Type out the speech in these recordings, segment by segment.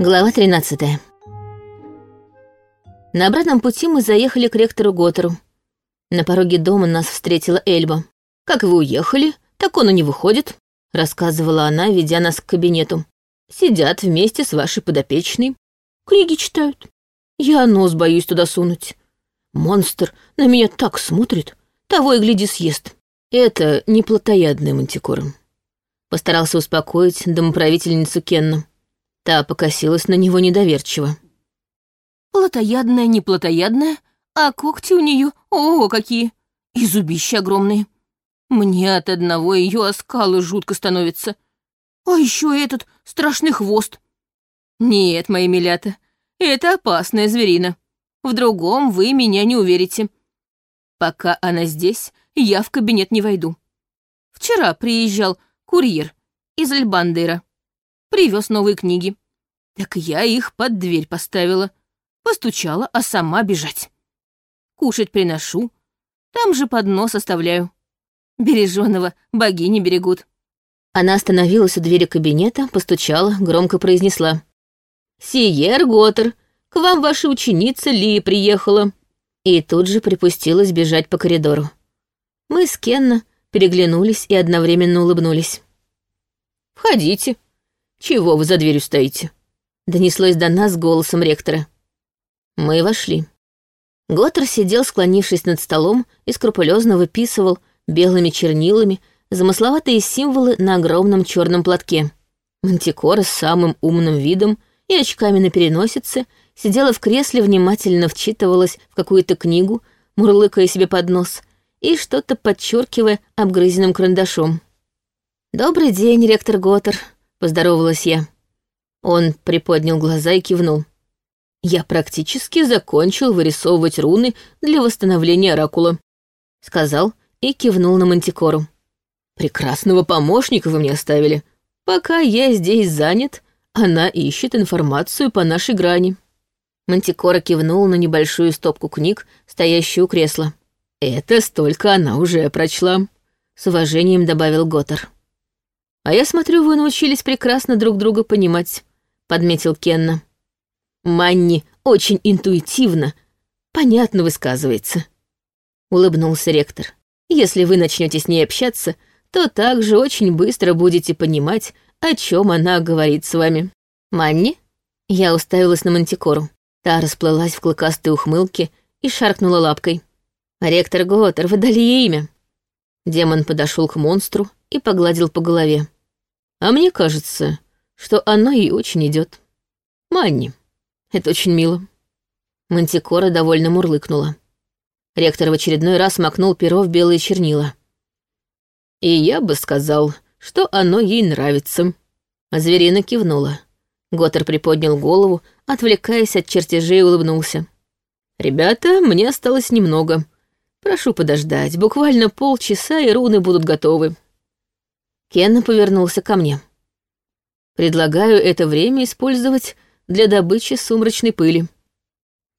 Глава 13. На обратном пути мы заехали к ректору Готтеру. На пороге дома нас встретила Эльба. «Как вы уехали, так он и не выходит», — рассказывала она, ведя нас к кабинету. «Сидят вместе с вашей подопечной. Книги читают. Я нос боюсь туда сунуть. Монстр на меня так смотрит, того и гляди съест. Это не плотоядная мантикора». Постарался успокоить домоправительницу Кенна. Та покосилась на него недоверчиво. Плотоядная, не плотоядная, а когти у нее, ого, какие! И зубища огромные. Мне от одного ее оскала жутко становится. А еще этот страшный хвост. Нет, мои милята, это опасная зверина. В другом вы меня не уверите. Пока она здесь, я в кабинет не войду. Вчера приезжал курьер из Альбандера. Привез новые книги. Так я их под дверь поставила. Постучала, а сама бежать. Кушать приношу. Там же поднос оставляю. Береженого богини берегут. Она остановилась у двери кабинета, постучала, громко произнесла. «Сиер Готтер, к вам ваша ученица Ли приехала». И тут же припустилась бежать по коридору. Мы с Кенна переглянулись и одновременно улыбнулись. «Входите. Чего вы за дверью стоите?» Донеслось до нас голосом ректора. Мы вошли. Готтер сидел, склонившись над столом, и скрупулезно выписывал белыми чернилами замысловатые символы на огромном черном платке. Мантикора с самым умным видом и очками на переносице сидела в кресле, внимательно вчитывалась в какую-то книгу, мурлыкая себе под нос и что-то подчеркивая обгрызенным карандашом. «Добрый день, ректор Готтер», — поздоровалась я. Он приподнял глаза и кивнул. «Я практически закончил вырисовывать руны для восстановления оракула», — сказал и кивнул на Мантикору. «Прекрасного помощника вы мне оставили. Пока я здесь занят, она ищет информацию по нашей грани». Мантикора кивнул на небольшую стопку книг, стоящую у кресла. «Это столько она уже прочла», — с уважением добавил Готтер. «А я смотрю, вы научились прекрасно друг друга понимать», — подметил Кенна. «Манни очень интуитивно, понятно высказывается», — улыбнулся ректор. «Если вы начнете с ней общаться, то также очень быстро будете понимать, о чем она говорит с вами». «Манни?» Я уставилась на мантикору. Та расплылась в клыкастой ухмылке и шаркнула лапкой. «Ректор Готтер, вы дали ей имя?» Демон подошел к монстру и погладил по голове. «А мне кажется, что оно ей очень идет. Манни, это очень мило». Мантикора довольно мурлыкнула. Ректор в очередной раз макнул перо в белые чернила. «И я бы сказал, что оно ей нравится». Зверина кивнула. Готтер приподнял голову, отвлекаясь от чертежей, улыбнулся. «Ребята, мне осталось немного. Прошу подождать, буквально полчаса, и руны будут готовы». Кен повернулся ко мне. «Предлагаю это время использовать для добычи сумрачной пыли».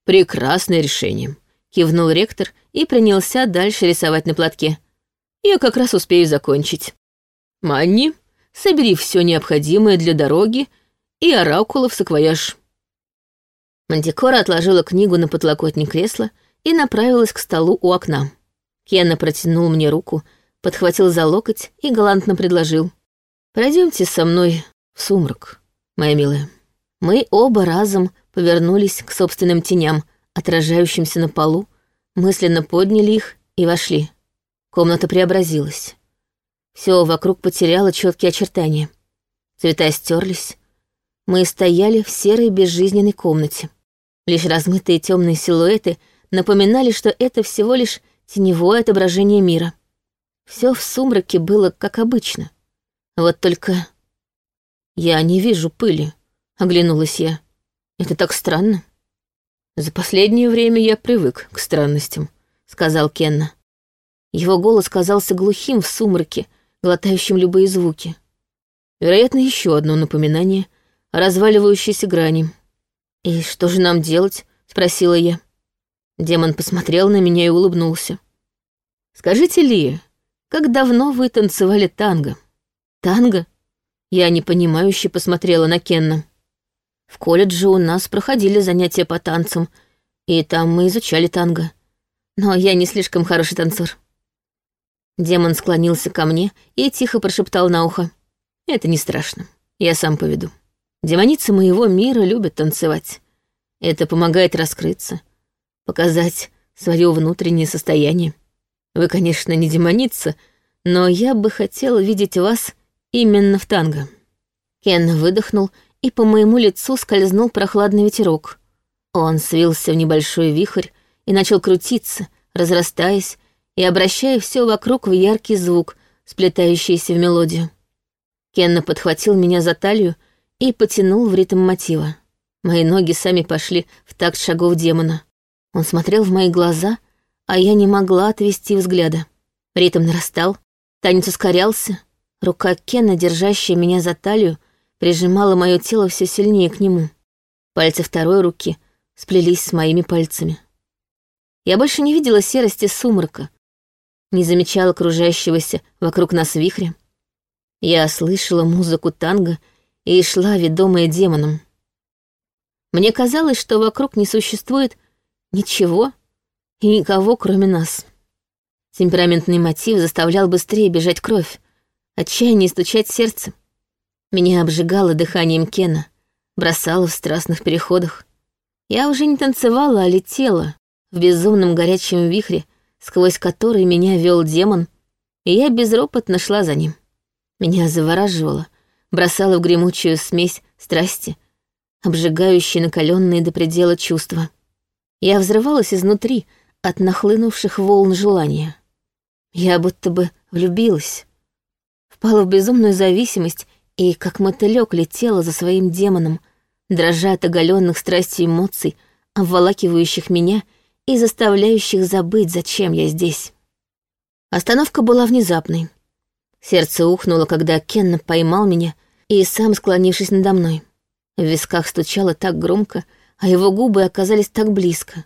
«Прекрасное решение», — кивнул ректор и принялся дальше рисовать на платке. «Я как раз успею закончить. Манни, собери все необходимое для дороги и оракулов саквояж». Мантикора отложила книгу на подлокотник кресла и направилась к столу у окна. Кена протянул мне руку, подхватил за локоть и галантно предложил. «Пройдемте со мной в сумрак, моя милая». Мы оба разом повернулись к собственным теням, отражающимся на полу, мысленно подняли их и вошли. Комната преобразилась. Все вокруг потеряло четкие очертания. Цвета стерлись. Мы стояли в серой безжизненной комнате. Лишь размытые темные силуэты напоминали, что это всего лишь теневое отображение мира. Все в сумраке было как обычно. Вот только я не вижу пыли, оглянулась я. Это так странно. За последнее время я привык к странностям, сказал Кенна. Его голос казался глухим в сумраке, глотающим любые звуки. Вероятно, еще одно напоминание о разваливающейся грани. «И что же нам делать?» — спросила я. Демон посмотрел на меня и улыбнулся. «Скажите, Ли, как давно вы танцевали танго?» «Танго?» Я непонимающе посмотрела на Кенна. В колледже у нас проходили занятия по танцам, и там мы изучали танго. Но я не слишком хороший танцор. Демон склонился ко мне и тихо прошептал на ухо. «Это не страшно. Я сам поведу. Демоницы моего мира любят танцевать. Это помогает раскрыться, показать свое внутреннее состояние. Вы, конечно, не демоница, но я бы хотела видеть вас именно в танго». Кен выдохнул, и по моему лицу скользнул прохладный ветерок. Он свился в небольшой вихрь и начал крутиться, разрастаясь и обращая все вокруг в яркий звук, сплетающийся в мелодию. Кенна подхватил меня за талию и потянул в ритм мотива. Мои ноги сами пошли в такт шагов демона. Он смотрел в мои глаза, а я не могла отвести взгляда. Ритм нарастал, танец ускорялся. Рука Кена, держащая меня за талию, прижимала мое тело все сильнее к нему. Пальцы второй руки сплелись с моими пальцами. Я больше не видела серости сумрака, не замечала окружающегося вокруг нас вихря. Я слышала музыку танго и шла, ведомая демоном. Мне казалось, что вокруг не существует ничего и никого, кроме нас. Темпераментный мотив заставлял быстрее бежать кровь, отчаяние стучать сердце. Меня обжигало дыханием Кена, бросало в страстных переходах. Я уже не танцевала, а летела в безумном горячем вихре, сквозь который меня вел демон, и я безропотно шла за ним. Меня завораживало, бросало в гремучую смесь страсти, обжигающие накаленные до предела чувства. Я взрывалась изнутри от нахлынувших волн желания. Я будто бы влюбилась, впала в безумную зависимость и, как мотылёк, летела за своим демоном, дрожа от оголенных страстей эмоций, обволакивающих меня и заставляющих забыть, зачем я здесь. Остановка была внезапной. Сердце ухнуло, когда Кенна поймал меня и сам склонившись надо мной. В висках стучало так громко, а его губы оказались так близко.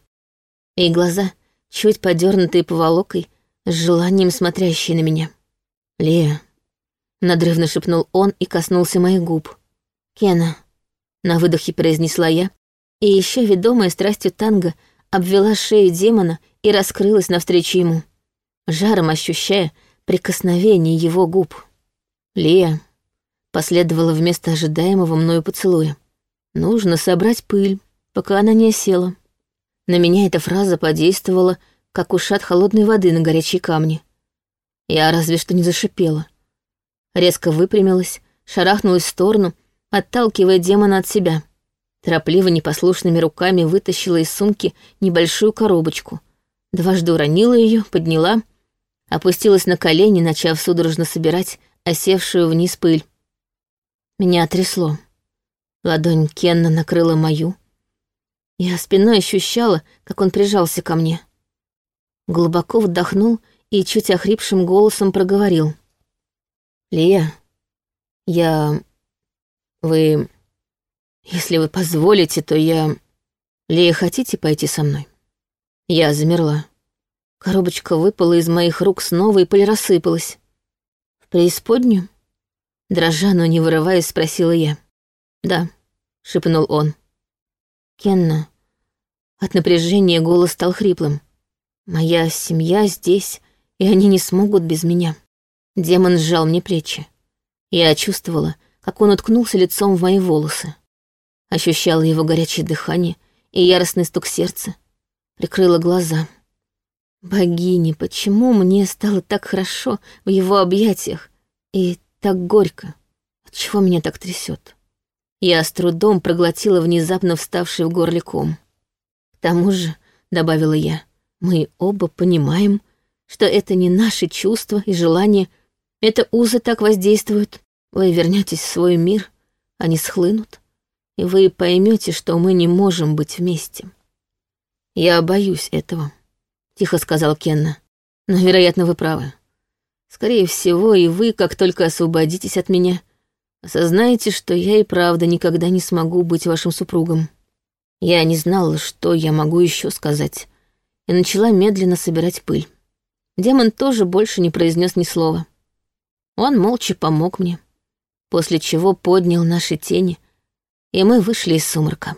И глаза, чуть подернутые поволокой, с желанием смотрящие на меня. «Лея», — надрывно шепнул он и коснулся моих губ. «Кена», — на выдохе произнесла я, и еще ведомая страстью танго обвела шею демона и раскрылась навстречу ему, жаром ощущая прикосновение его губ. «Лея», последовало вместо ожидаемого мною поцелуя. Нужно собрать пыль, пока она не осела. На меня эта фраза подействовала, как ушат холодной воды на горячие камни. Я разве что не зашипела. Резко выпрямилась, шарахнулась в сторону, отталкивая демона от себя. Торопливо непослушными руками вытащила из сумки небольшую коробочку. Дважды уронила ее, подняла, опустилась на колени, начав судорожно собирать осевшую вниз пыль. Меня трясло. Ладонь Кенна накрыла мою. Я спиной ощущала, как он прижался ко мне. Глубоко вдохнул и чуть охрипшим голосом проговорил. «Лия, я... Вы... Если вы позволите, то я... Лия, хотите пойти со мной?» Я замерла. Коробочка выпала из моих рук снова и пыль рассыпалась. «В преисподнюю?» Дрожа, но не вырываясь, спросила я. «Да», — шепнул он. «Кенна». От напряжения голос стал хриплым. «Моя семья здесь, и они не смогут без меня». Демон сжал мне плечи. Я чувствовала, как он уткнулся лицом в мои волосы. Ощущала его горячее дыхание и яростный стук сердца. Прикрыла глаза. Богини, почему мне стало так хорошо в его объятиях и так горько. Отчего меня так трясет? Я с трудом проглотила внезапно вставший в горле ком. К тому же, добавила я, мы оба понимаем, что это не наши чувства и желания, это узы так воздействуют. Вы вернетесь в свой мир, они схлынут, и вы поймете, что мы не можем быть вместе. Я боюсь этого, тихо сказал Кенна. Но, вероятно, вы правы. Скорее всего, и вы, как только освободитесь от меня, осознаете, что я и правда никогда не смогу быть вашим супругом. Я не знала, что я могу еще сказать, и начала медленно собирать пыль. Демон тоже больше не произнес ни слова. Он молча помог мне, после чего поднял наши тени и мы вышли из сумрака.